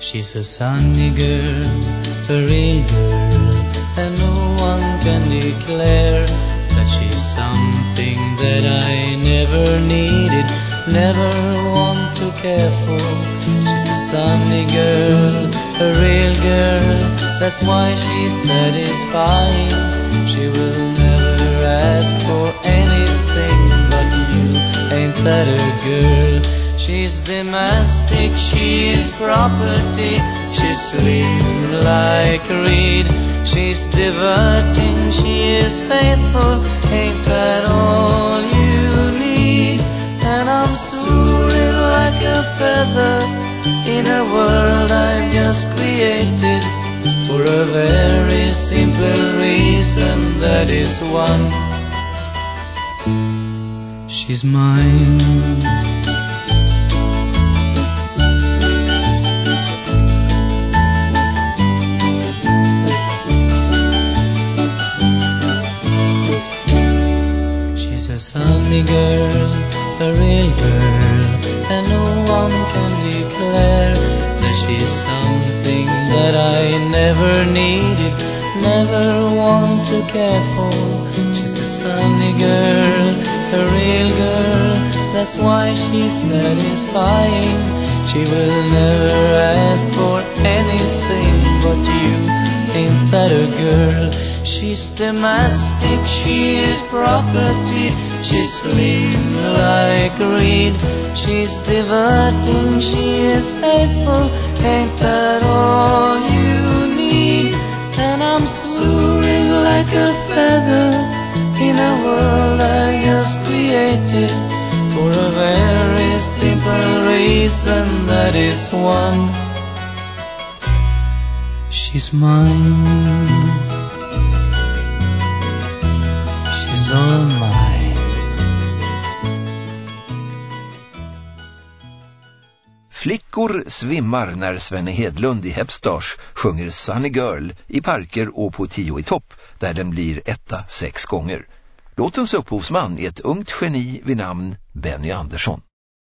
She's a sunny girl, a real girl, and no one can declare that she's something that I never needed, never want to care for. She's a sunny girl, a real girl, that's why she's satisfying. She will never ask domestic, she's property. She's slim like a reed. She's diverting, she is faithful. Ain't that all you need? And I'm soaring like a feather in a world I've just created for a very simple reason. That is one. She's mine. Sunny girl, a real girl, and no one can declare that she's something that I never needed, never want to care for. She's a sunny girl, a real girl, that's why she's satisfying. She will never She's domestic, she is property. She's slim like reed. She's diverting, she is faithful. Ain't that all you need? And I'm soaring like a feather in a world I just created for a very simple reason. That is one. She's mine. Flickor svimmar när Svenne Hedlund i Hepstars sjunger Sunny Girl i parker och på tio i topp där den blir etta sex gånger. Låtens upphovsman är ett ungt geni vid namn Benny Andersson.